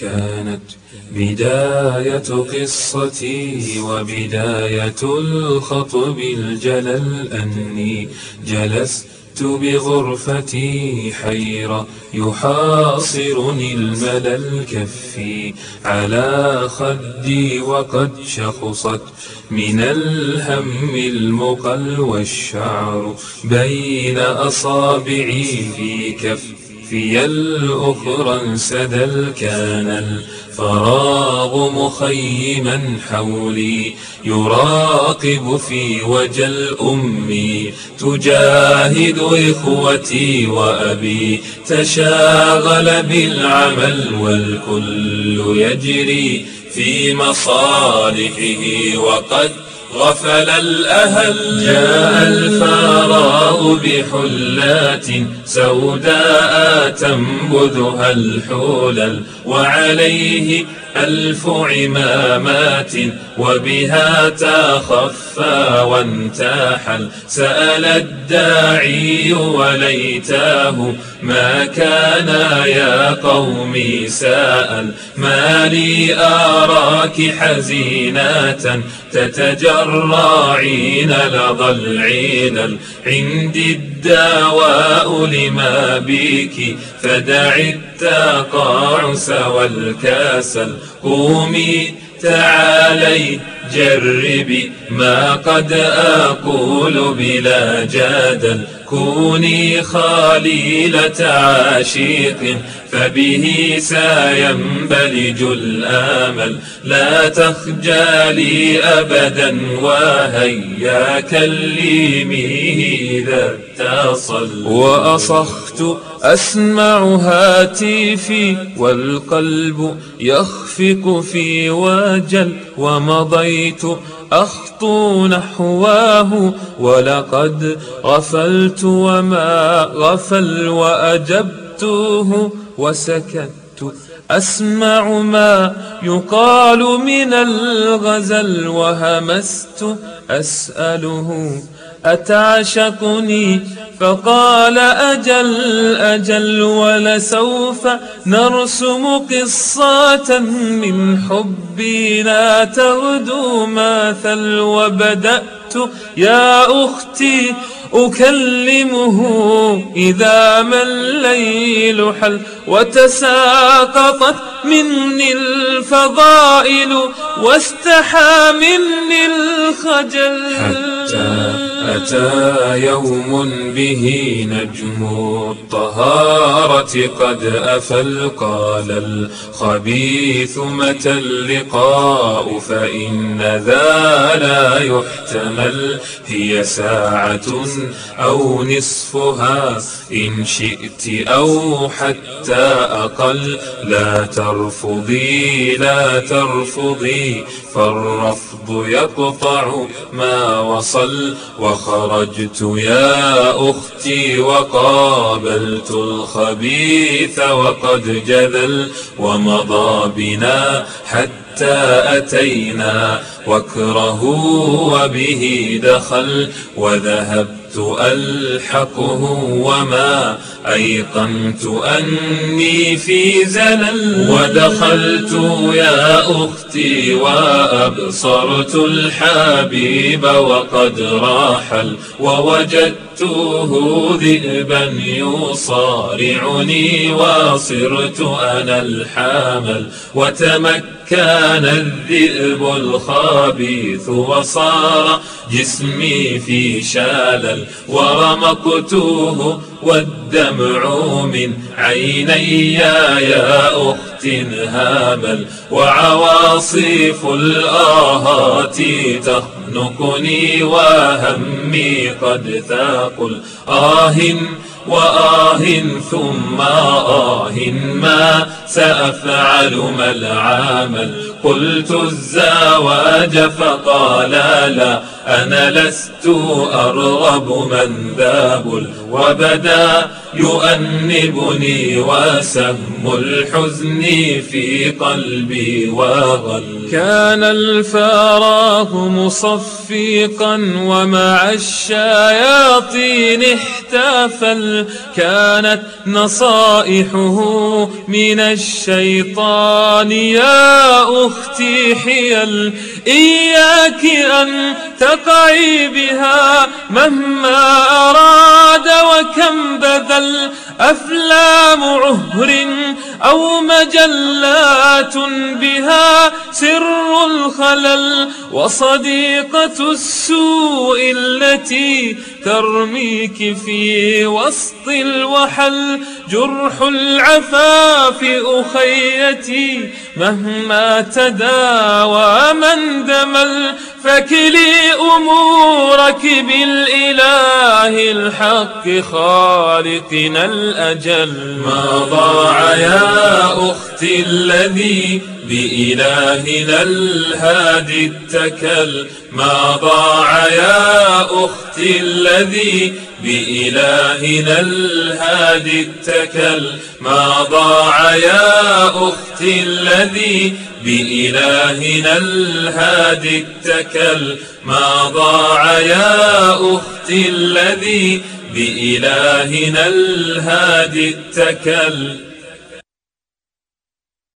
كانت بداية قصتي وبداية الخطب الجلل أني جلست بغرفتي حيرة يحاصرني الملل كفي على خدي وقد شخصت من الهم المقل والشعر بين أصابعي في كفي الأخرى انسدل كان الفراغ مخيما حولي يراقب في وجل أمي تجاهد إخوتي وأبي تشاغل بالعمل والكل يجري في مصالحه وقد غفل الأهل جاء الفراغ بحلات سوداء تنبذها الحلل وعليه ألف عمامات وبها تخفى وانتاحل سأل الداعي وليتاه ما كان يا قومي ساءل ما لي أراك حزينات تتجرعين لظى العيد عندي الدواء لما بيك فدع التقاعس والكاسل قومي تعالي جربي ما قد أقول بلا جدل كوني خليلة عاشق فبه سينبلج الآمل. لا تخجلي أبدا وهيا كلميه إذا اتصل. وأصخت أسمع هاتفي والقلب يخفق في وجل ومضيت أخطو نحواه ولقد غفلت وما غفل وأجبته وسكت. أسمع ما يقال من الغزل وهمست أسأله أتعشقني؟ فقال أجل أجل ولسوف نرسم قصة من حبنا تغدو مثل وبدأت. يا أختي أكلمه إذا ما الليل حل. وتساقطت مني الفضائل واستحى مني الخجل. حتى أتى يوم به نجم الطهارة قد أفل قال الخبيث متى اللقاء؟ فإن ذا لا يحتمل هي ساعة أو نصفها إن شئت أو حتى أقل. لا ترفضي لا ترفضي فالرفض يقطع ما وصل. وخرجت يا أختي وقابلت الخبيث وقد جذل ومضى بنا حتى أتينا وكره وبه دخل وذهبت ألحقه وما أيقنت أني في زلل ودخلت يا أختي وأبصرت الحبيب وقد راحل ووجدته ذئبا يصارعني وصرت أنا الحامل وتمكن الذئب الخبيث وصار جسمي في شلل ورمقته والدمع من عيني يا أخت هامل وعواصف الآهات تخنقني وهمي قد ثاقل. آه وآه ثم آه ما سأفعل ما العامل قلت الزواج فقال لا أنا لست أرغب من ذاب وبدا يؤنبني وسهم الحزن في قلبي وغل كان الفاراه مصفيقا ومع الشياطين احتفل كانت نصائحه من الشيطان. يا أختي حيل إياك أن تقعي بها مهما أراد وكم بذل أفلام عهر أو مجلات بها سر الخلل وصديقة السوء التي ترميك في وسط الوحل جرح العفاف أخيتي مهما تداوى من دمل فكلي أمورك بالإله الحق خالقنا الأجل ما ضاع يا أختي الذي بإلهنا الهادي اتكل ما ضاع يا أختي الذي بإلهنا الهادي اتكل ما ضاع يا أختي الذي بإلهنا الهادي اتكل ما ضاع يا أختي الذي بإلهنا الهادي اتكل